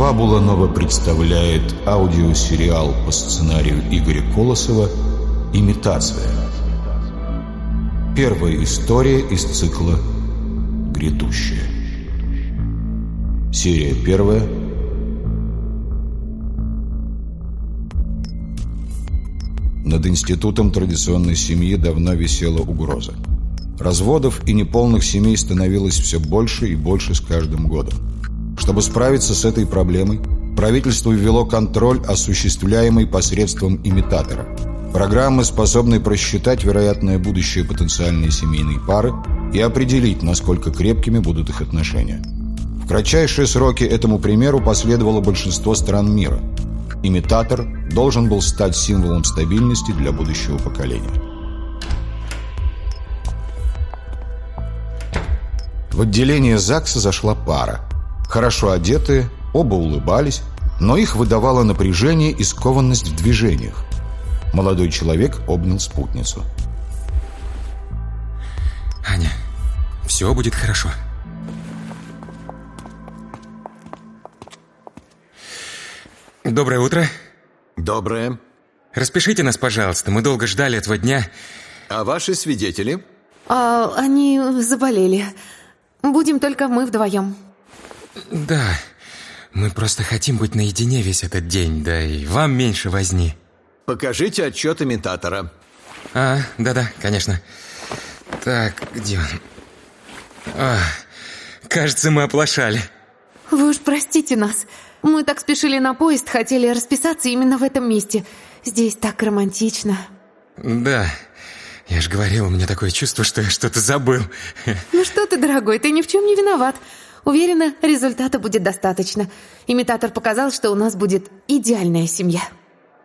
Фабула Нова представляет аудиосериал по сценарию Игоря Колосова «Имитация». Первая история из цикла «Грядущая». Серия первая. Над институтом традиционной семьи давно висела угроза. Разводов и неполных семей становилось все больше и больше с каждым годом. Чтобы справиться с этой проблемой, правительство ввело контроль, осуществляемый посредством имитатора. Программы, способные просчитать вероятное будущее потенциальной семейной пары и определить, насколько крепкими будут их отношения. В кратчайшие сроки этому примеру последовало большинство стран мира. Имитатор должен был стать символом стабильности для будущего поколения. В отделение ЗАГСа зашла пара. Хорошо одетые, оба улыбались, но их выдавало напряжение и скованность в движениях. Молодой человек обнял спутницу. Аня, все будет хорошо. Доброе утро. Доброе. Распишите нас, пожалуйста. Мы долго ждали этого дня. А ваши свидетели? А, они заболели. Будем только мы вдвоем. Да, мы просто хотим быть наедине весь этот день, да и вам меньше возни. Покажите отчет имитатора. А, да-да, конечно. Так, где он? А, кажется, мы оплошали. Вы уж простите нас. Мы так спешили на поезд, хотели расписаться именно в этом месте. Здесь так романтично. Да, я же говорил, у меня такое чувство, что я что-то забыл. Ну что ты, дорогой, ты ни в чем не виноват. Уверена, результата будет достаточно. Имитатор показал, что у нас будет идеальная семья.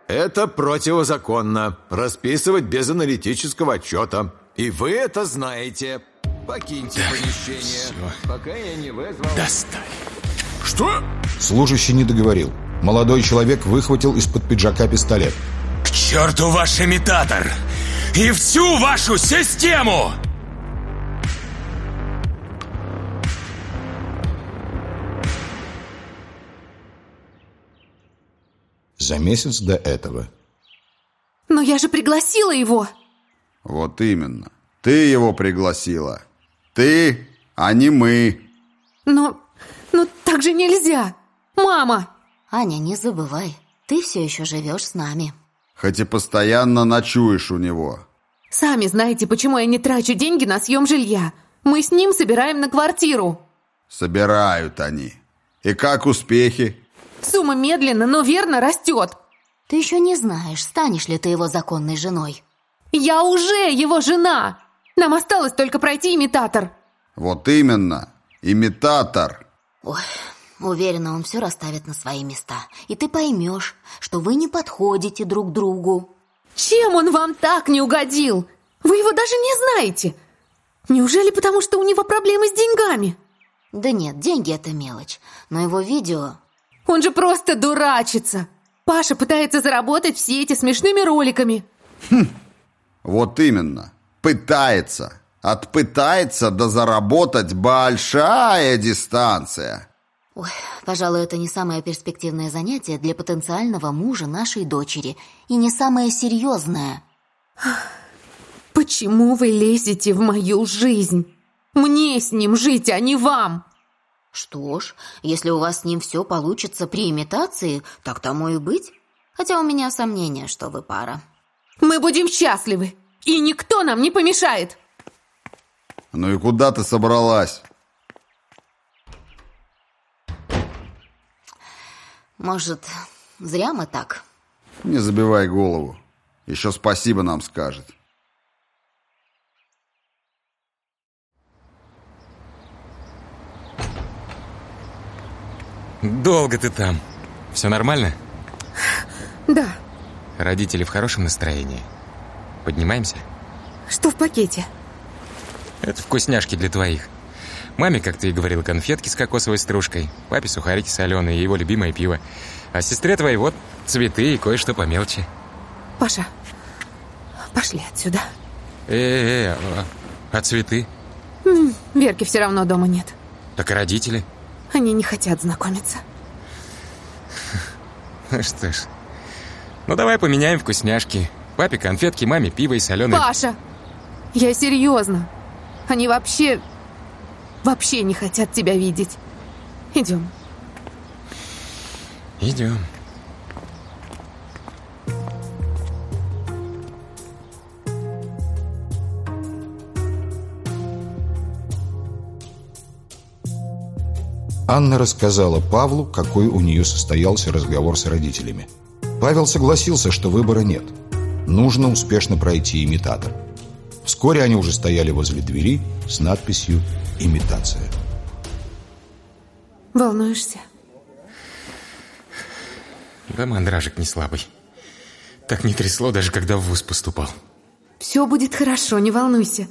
Это противозаконно. Расписывать без аналитического отчета. И вы это знаете. Покиньте помещение, Всё. пока я не вызвал... Достали. Что? Служащий не договорил. Молодой человек выхватил из-под пиджака пистолет. К черту ваш имитатор! И всю вашу систему! За месяц до этого. Но я же пригласила его. Вот именно. Ты его пригласила. Ты, а не мы. Но, но так же нельзя. Мама! Аня, не забывай, ты все еще живешь с нами. Хоть и постоянно ночуешь у него. Сами знаете, почему я не трачу деньги на съем жилья. Мы с ним собираем на квартиру. Собирают они. И как успехи? Сумма медленно, но верно растет. Ты еще не знаешь, станешь ли ты его законной женой. Я уже его жена. Нам осталось только пройти имитатор. Вот именно. Имитатор. Ой, уверена, он все расставит на свои места. И ты поймешь, что вы не подходите друг другу. Чем он вам так не угодил? Вы его даже не знаете. Неужели потому, что у него проблемы с деньгами? Да нет, деньги это мелочь. Но его видео... Он же просто дурачится. Паша пытается заработать все эти смешными роликами. Вот именно. Пытается. От пытается до заработать большая дистанция. Ой, пожалуй, это не самое перспективное занятие для потенциального мужа нашей дочери. И не самое серьезное. Почему вы лезете в мою жизнь? Мне с ним жить, а не вам. Что ж, если у вас с ним все получится при имитации, так тому и быть. Хотя у меня сомнения, что вы пара. Мы будем счастливы, и никто нам не помешает. Ну и куда ты собралась? Может, зря мы так? Не забивай голову. Еще спасибо нам скажет. Долго ты там. Все нормально? Да, Родители в хорошем настроении. Поднимаемся? что в пакете? Это вкусняшки для твоих. Маме, как ты и говорил, конфетки с кокосовой стружкой. Папе сухарики соленые и его любимое пиво. А сестре твоей вот цветы и кое-что по мелочи. Паша, пошли отсюда. Э-э-э, а, а цветы? Верки все равно дома нет. Так и родители. Они не хотят знакомиться. Ну что ж, ну давай поменяем вкусняшки. Папе конфетки, маме пиво и соленые... Паша! Я серьезно. Они вообще... Вообще не хотят тебя видеть. Идем. Идем. Анна рассказала Павлу, какой у нее состоялся разговор с родителями. Павел согласился, что выбора нет. Нужно успешно пройти имитатор. Вскоре они уже стояли возле двери с надписью «Имитация». Волнуешься? Да мандражик не слабый. Так не трясло, даже когда в вуз поступал. Все будет хорошо, не волнуйся.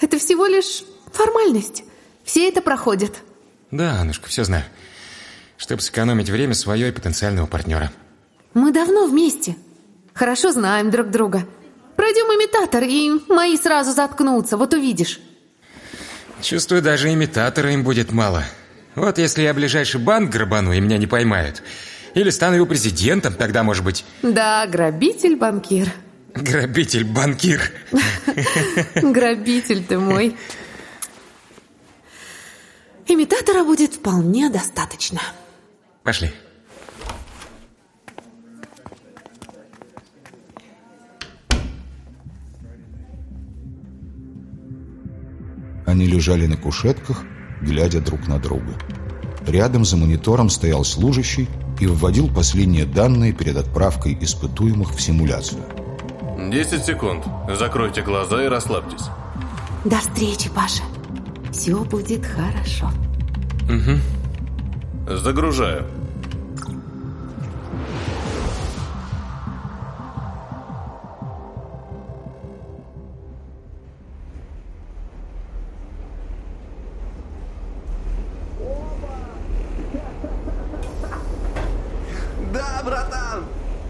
Это всего лишь формальность. Все это проходят. Да, Аннушка, все знаю. Чтобы сэкономить время свое и потенциального партнера. Мы давно вместе. Хорошо знаем друг друга. Пройдем имитатор, и мои сразу заткнутся, вот увидишь. Чувствую, даже имитатора им будет мало. Вот если я ближайший банк грабану, и меня не поймают. Или стану его президентом, тогда, может быть... Да, грабитель-банкир. Грабитель-банкир. Грабитель ты мой. Имитатора будет вполне достаточно. Пошли. Они лежали на кушетках, глядя друг на друга. Рядом за монитором стоял служащий и вводил последние данные перед отправкой испытуемых в симуляцию. 10 секунд. Закройте глаза и расслабьтесь. До встречи, Паша. Все будет хорошо. Загружаю. Да, братан!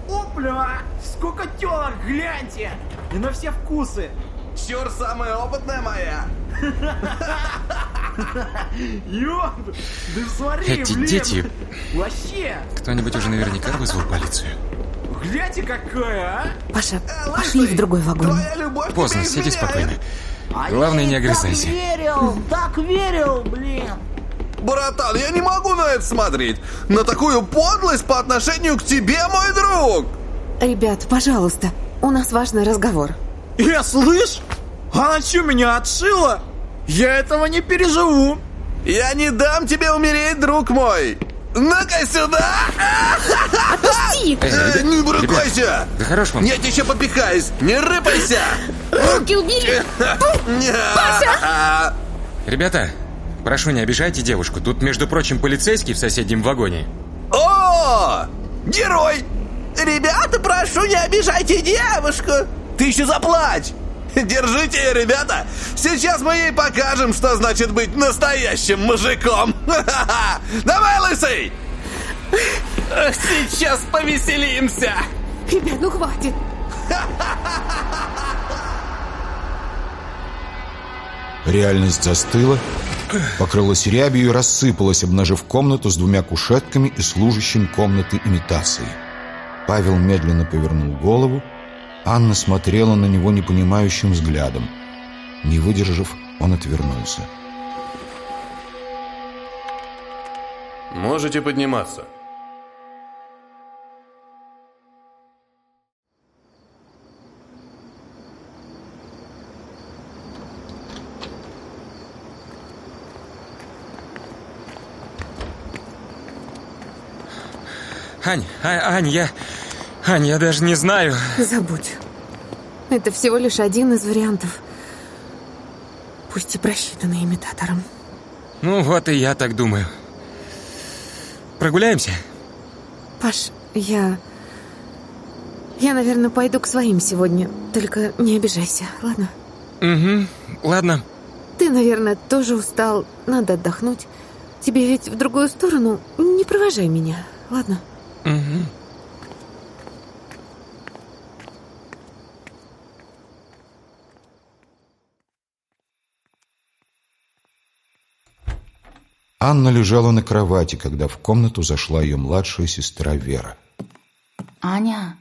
Опля! Сколько телок, гляньте! И на все вкусы! Чёр самая опытная моя! Ёб! Да смотри, Эти блин! дети. Вообще! Кто-нибудь уже наверняка вызвал полицию. Гляньте какая, а! Паша, пошли в другой вагон. Поздно, сиди спокойно. А Главное, не огрызайся. Так верил, так верил, блин! Братан, я не могу на это смотреть. На такую подлость по отношению к тебе, мой друг. Ребят, пожалуйста, у нас важный разговор. Я слышь? Она что, меня отшила? Я этого не переживу! Я не дам тебе умереть, друг мой. Ну-ка сюда! Отпусти! Э, Не брыкайся! Да хорош вам. Я тебе еще попихаюсь! Не рыпайся! Руки убери! Паша! Ребята, прошу, не обижайте девушку. Тут, между прочим, полицейский в соседнем вагоне. О! Герой! Ребята, прошу, не обижайте девушку! Ты еще заплачь! Держите ее, ребята! Сейчас мы ей покажем, что значит быть настоящим мужиком! Давай, лысый! Сейчас повеселимся! Ребят, ну хватит! Реальность застыла, покрылась рябью и рассыпалась, обнажив комнату с двумя кушетками и служащим комнаты имитации. Павел медленно повернул голову. Анна смотрела на него непонимающим взглядом. Не выдержав, он отвернулся. Можете подниматься. Ань, а- Ань, я... Ань, я даже не знаю. Забудь. Это всего лишь один из вариантов. Пусть и просчитанный имитатором. Ну, вот и я так думаю. Прогуляемся? Паш, я... Я, наверное, пойду к своим сегодня. Только не обижайся, ладно? Угу, ладно. Ты, наверное, тоже устал. Надо отдохнуть. Тебе ведь в другую сторону. Не провожай меня, ладно? Угу. Анна лежала на кровати, когда в комнату зашла ее младшая сестра Вера. Аня,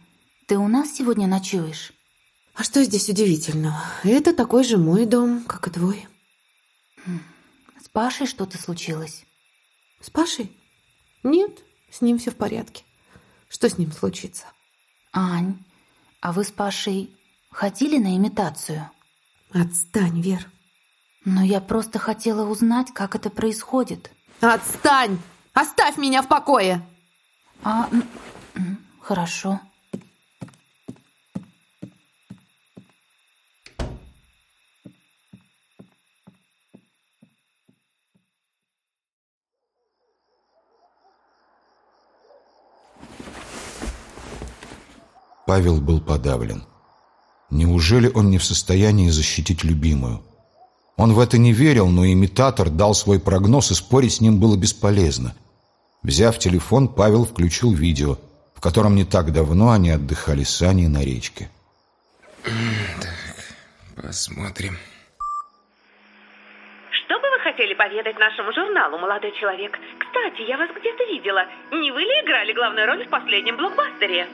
ты у нас сегодня ночуешь? А что здесь удивительного? Это такой же мой дом, как и твой. С Пашей что-то случилось? С Пашей? Нет, с ним все в порядке. Что с ним случится? Ань, а вы с Пашей ходили на имитацию? Отстань, Вер. Но я просто хотела узнать, как это происходит. Отстань! Оставь меня в покое! А, хорошо. Павел был подавлен. Неужели он не в состоянии защитить любимую? Он в это не верил, но имитатор дал свой прогноз, и спорить с ним было бесполезно. Взяв телефон, Павел включил видео, в котором не так давно они отдыхали с Аней на речке. Так, посмотрим. Что бы вы хотели поведать нашему журналу, молодой человек? Кстати, я вас где-то видела. Не вы ли играли главную роль в последнем блокбастере?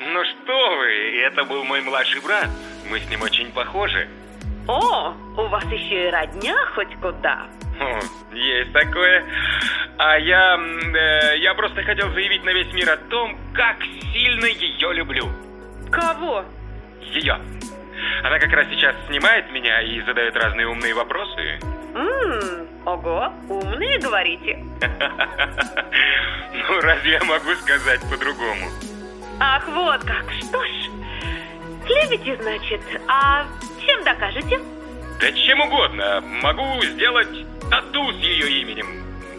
Ну что вы, это был мой младший брат. Мы с ним очень похожи. О, у вас еще и родня хоть куда. О, есть такое. А я... Э, я просто хотел заявить на весь мир о том, как сильно ее люблю. Кого? Ее. Она как раз сейчас снимает меня и задает разные умные вопросы. Ммм, ого, умные говорите. Ну, разве я могу сказать по-другому? Ах, вот как. Что ж, любите, значит. А чем докажете? Да чем угодно. Могу сделать тату с ее именем.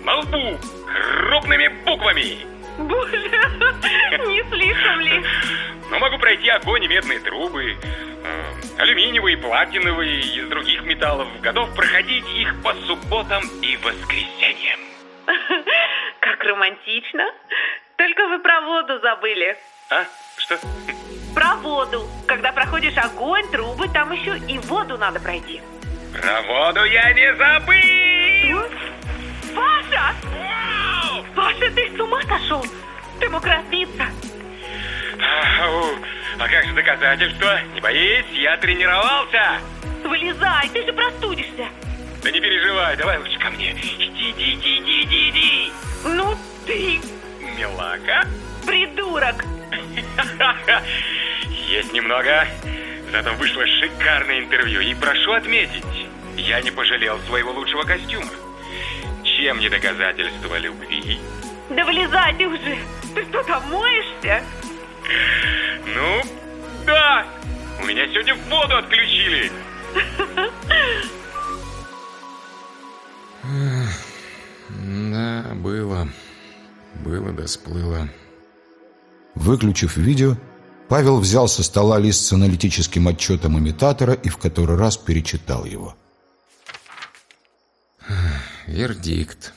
На лбу. Крупными буквами. Боже, не слишком ли? Но могу пройти огонь и медные трубы, э, алюминиевые, платиновые, из других металлов. Готов проходить их по субботам и воскресеньям. Как романтично. Только вы про воду забыли. А? Что? Про воду. Когда проходишь огонь, трубы, там еще и воду надо пройти. Про воду я не забыл! Паша! Паша, ты с ума сошел? Ты мог разбиться. Ау, А как же доказательства? Не боись, я тренировался. Вылезай, ты же простудишься. Да не переживай, давай лучше ко мне. Иди, иди, иди, иди, иди, иди. Ну ты, Милака? придурок. Есть немного. Зато вышло шикарное интервью. И прошу отметить, я не пожалел своего лучшего костюма. Чем не доказательство любви? Да вылезай ты уже. Ты что там моешься? Ну, да. У меня сегодня воду отключили. Да, было. Было да сплыло. Выключив видео, Павел взял со стола лист с аналитическим отчетом имитатора и в который раз перечитал его. Вердикт.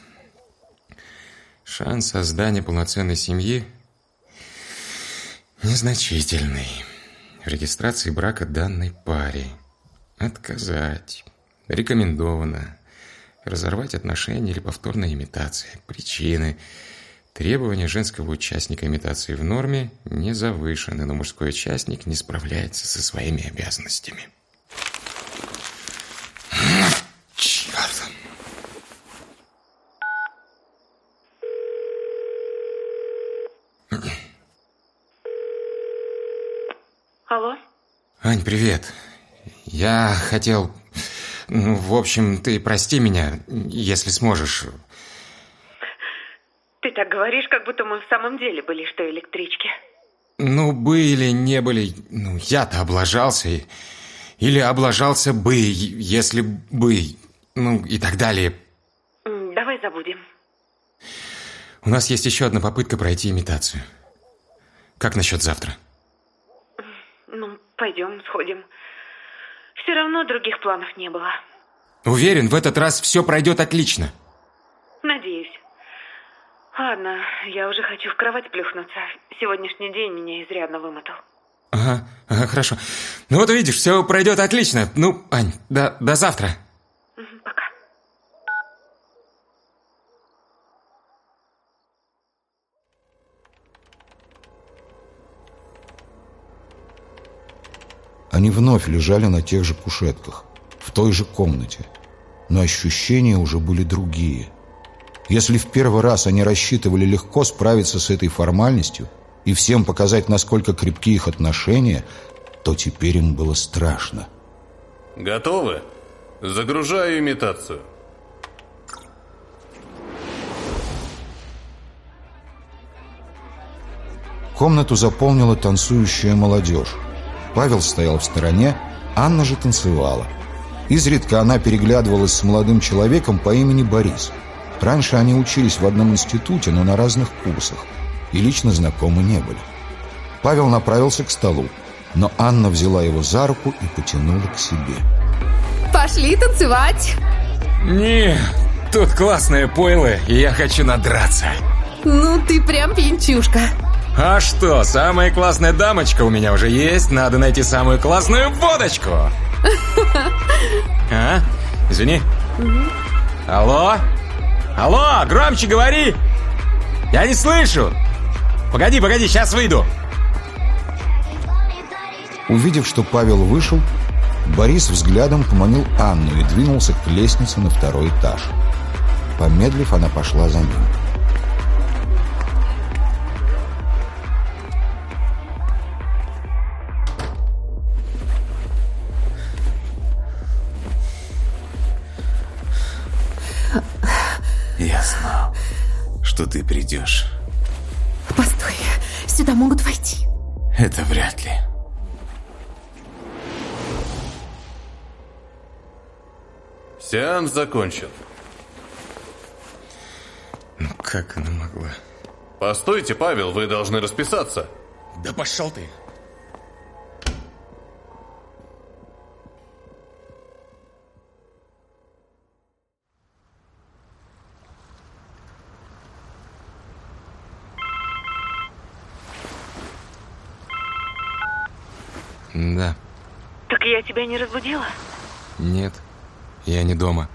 Шанс создания полноценной семьи незначительный. В регистрации брака данной паре отказать. Рекомендовано. Разорвать отношения или повторная имитация. Причины. Требования женского участника имитации в норме не завышены, но мужской участник не справляется со своими обязанностями. Черт. Алло? Ань, привет. Я хотел... Ну, в общем, ты прости меня, если сможешь. Ты так говоришь, как будто мы в самом деле были что электрички. Ну, были, не были... Ну, я-то облажался. Или облажался бы, если бы... Ну, и так далее. Давай забудем. У нас есть еще одна попытка пройти имитацию. Как насчет завтра? Ну, пойдем, сходим. Все равно других планов не было. Уверен, в этот раз все пройдет отлично. Надеюсь. Ладно, я уже хочу в кровать плюхнуться. Сегодняшний день меня изрядно вымотал. Ага, ага, хорошо. Ну вот видишь, все пройдет отлично. Ну, Ань, до, до завтра. Пока. Они вновь лежали на тех же кушетках, в той же комнате. Но ощущения уже были другие – если в первый раз они рассчитывали легко справиться с этой формальностью и всем показать, насколько крепки их отношения, то теперь им было страшно. Готовы? Загружаю имитацию. Комнату заполнила танцующая молодежь. Павел стоял в стороне, Анна же танцевала. Изредка она переглядывалась с молодым человеком по имени Борис. Раньше они учились в одном институте, но на разных курсах, и лично знакомы не были. Павел направился к столу, но Анна взяла его за руку и потянула к себе. Пошли танцевать! Не, тут классные пойлы, и я хочу надраться. Ну, ты прям пьянчушка. А что, самая классная дамочка у меня уже есть, надо найти самую классную водочку. А? Извини. Алло? Алло, громче говори! Я не слышу! Погоди, погоди, сейчас выйду. Увидев, что Павел вышел, Борис взглядом поманил Анну и двинулся к лестнице на второй этаж. Помедлив, она пошла за ним. Что ты придешь. Постой, сюда могут войти. Это вряд ли. Сеанс закончен. Ну как она могла? Постойте, Павел, вы должны расписаться. Да пошел ты. Да, Так я тебя не разбудила? нет, я не дома.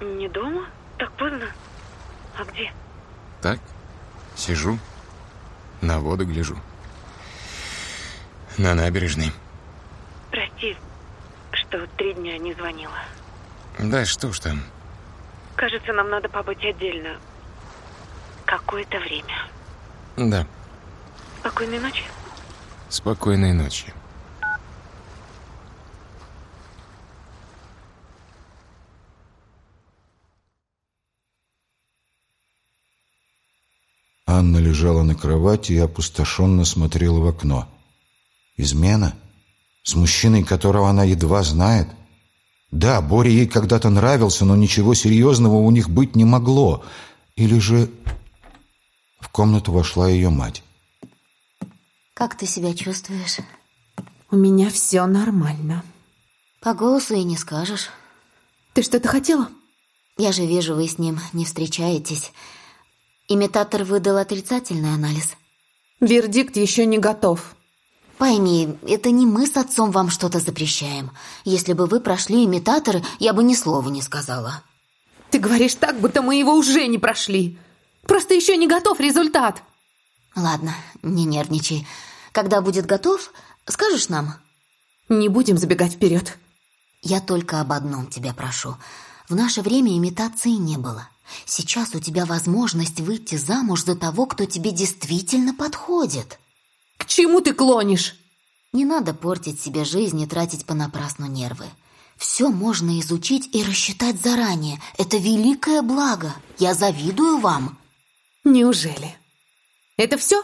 Не дома? Так поздно. А где? Так, сижу, на воду гляжу. На набережной. Прости, что три дня не звонила. Да что ж там. Кажется, нам надо побыть отдельно. Какое-то время. Да, Спокойной ночи. спокойной ночи. Анна лежала на кровати и опустошенно смотрела в окно. Измена? С мужчиной, которого она едва знает? Да, Боря ей когда-то нравился, но ничего серьезного у них быть не могло. Или же... В комнату вошла ее мать. Как ты себя чувствуешь? У меня все нормально. По голосу и не скажешь. Ты что-то хотела? Я же вижу, вы с ним не встречаетесь. Имитатор выдал отрицательный анализ. Вердикт еще не готов. Пойми, это не мы с отцом вам что-то запрещаем. Если бы вы прошли имитаторы, я бы ни слова не сказала. Ты говоришь так, будто мы его уже не прошли. Просто еще не готов результат. Ладно, не нервничай. Когда будет готов, скажешь нам? Не будем забегать вперед. Я только об одном тебя прошу. В наше время имитации не было. Сейчас у тебя возможность выйти замуж за того, кто тебе действительно подходит. К чему ты клонишь? Не надо портить себе жизнь и тратить понапрасну нервы. Все можно изучить и рассчитать заранее. Это великое благо. Я завидую вам. Неужели? Это все?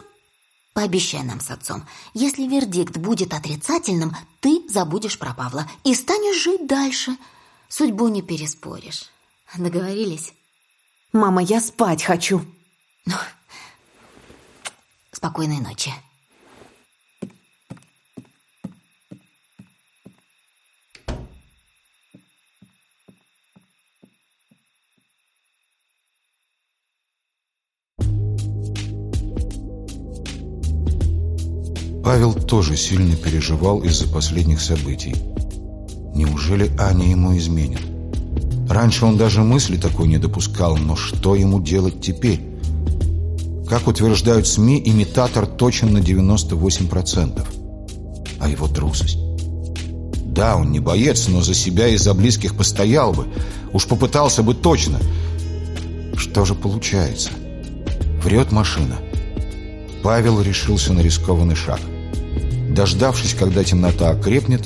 Пообещай нам с отцом, если вердикт будет отрицательным, ты забудешь про Павла и станешь жить дальше. Судьбу не переспоришь. Договорились? Мама, я спать хочу. Спокойной ночи. Павел тоже сильно переживал из-за последних событий. Неужели Аня ему изменит? Раньше он даже мысли такой не допускал, но что ему делать теперь? Как утверждают СМИ, имитатор точен на 98%. А его трусость? Да, он не боец, но за себя и за близких постоял бы. Уж попытался бы точно. Что же получается? Врет машина. Павел решился на рискованный шаг. Дождавшись, когда темнота окрепнет,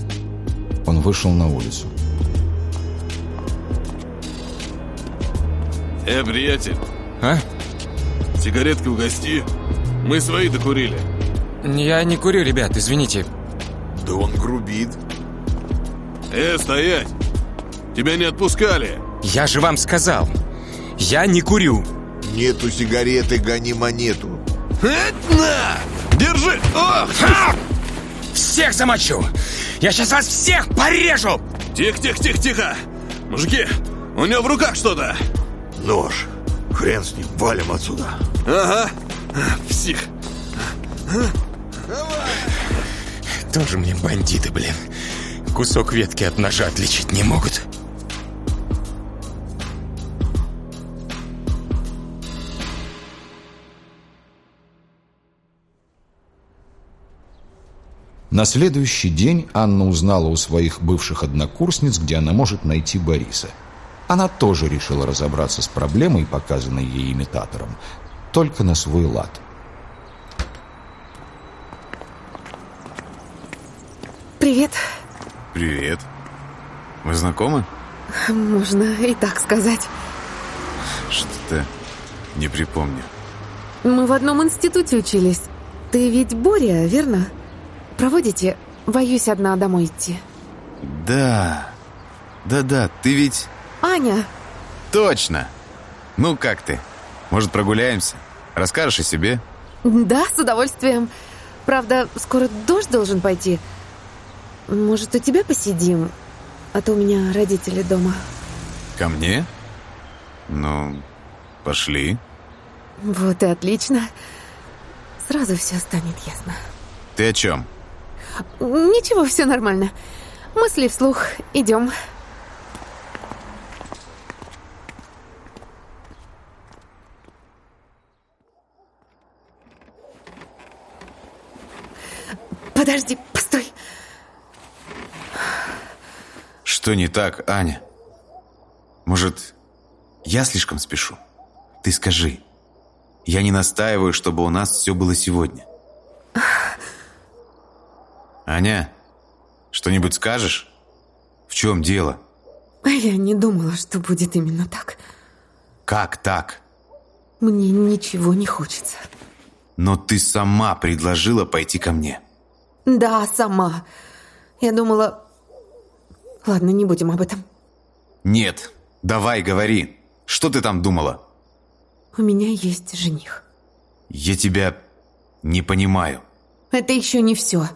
он вышел на улицу. Э, приятель. А? Сигаретки угости. Мы свои докурили. Я не курю, ребят, извините. Да он грубит. Э, стоять! Тебя не отпускали. Я же вам сказал. Я не курю. Нету сигареты, гони монету. Э, на! Держи! Ох! Ха! Всех замочу! Я сейчас вас всех порежу! Тихо, тихо, тихо, тихо! Мужики, у него в руках что-то. Нож. Хрен с ним, валим отсюда. Ага, псих. Тоже мне бандиты, блин. Кусок ветки от ножа отличить не могут. На следующий день Анна узнала у своих бывших однокурсниц, где она может найти Бориса. Она тоже решила разобраться с проблемой, показанной ей имитатором, только на свой лад. Привет. Привет. Вы знакомы? Можно и так сказать. Что-то не припомню. Мы в одном институте учились. Ты ведь Боря, верно? Проводите? Боюсь одна домой идти. Да. Да-да, ты ведь... Аня! Точно! Ну, как ты? Может, прогуляемся? Расскажешь о себе? Да, с удовольствием. Правда, скоро дождь должен пойти. Может, у тебя посидим? А то у меня родители дома. Ко мне? Ну, пошли. Вот и отлично. Сразу все станет ясно. Ты о чем? Ничего, все нормально. Мысли вслух. Идем. Подожди, постой. Что не так, Аня? Может, я слишком спешу? Ты скажи. Я не настаиваю, чтобы у нас все было сегодня. Аня, что-нибудь скажешь? В чем дело? Я не думала, что будет именно так. Как так? Мне ничего не хочется. Но ты сама предложила пойти ко мне. Да, сама. Я думала... Ладно, не будем об этом. Нет, давай говори. Что ты там думала? У меня есть жених. Я тебя не понимаю. Это еще не все.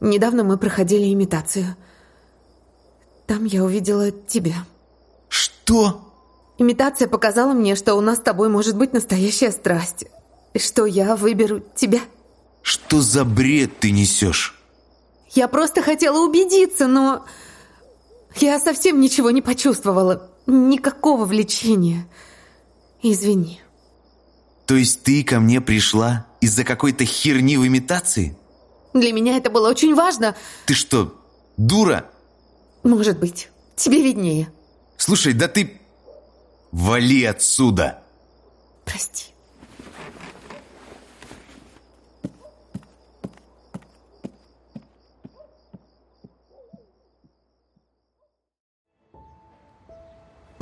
Недавно мы проходили имитацию. Там я увидела тебя. Что? Имитация показала мне, что у нас с тобой может быть настоящая страсть. И что я выберу тебя. Что за бред ты несешь? Я просто хотела убедиться, но... Я совсем ничего не почувствовала. Никакого влечения. Извини. То есть ты ко мне пришла из-за какой-то херни в имитации? Для меня это было очень важно. Ты что, дура? Может быть. Тебе виднее. Слушай, да ты... Вали отсюда! Прости.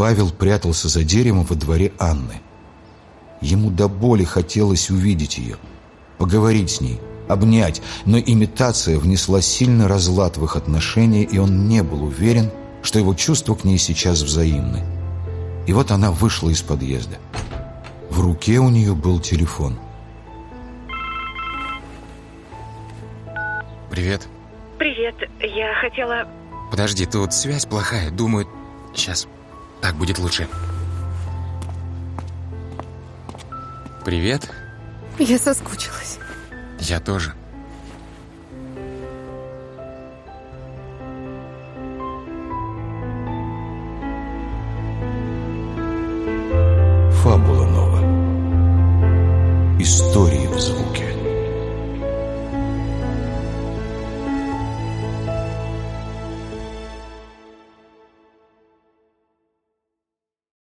Павел прятался за деревом во дворе Анны. Ему до боли хотелось увидеть ее, поговорить с ней, обнять, но имитация внесла сильный разлад в их отношения, и он не был уверен, что его чувства к ней сейчас взаимны. И вот она вышла из подъезда. В руке у нее был телефон. Привет. Привет, я хотела... Подожди, тут связь плохая. Думаю, сейчас так будет лучше. Привет. Я соскучилась. Я тоже.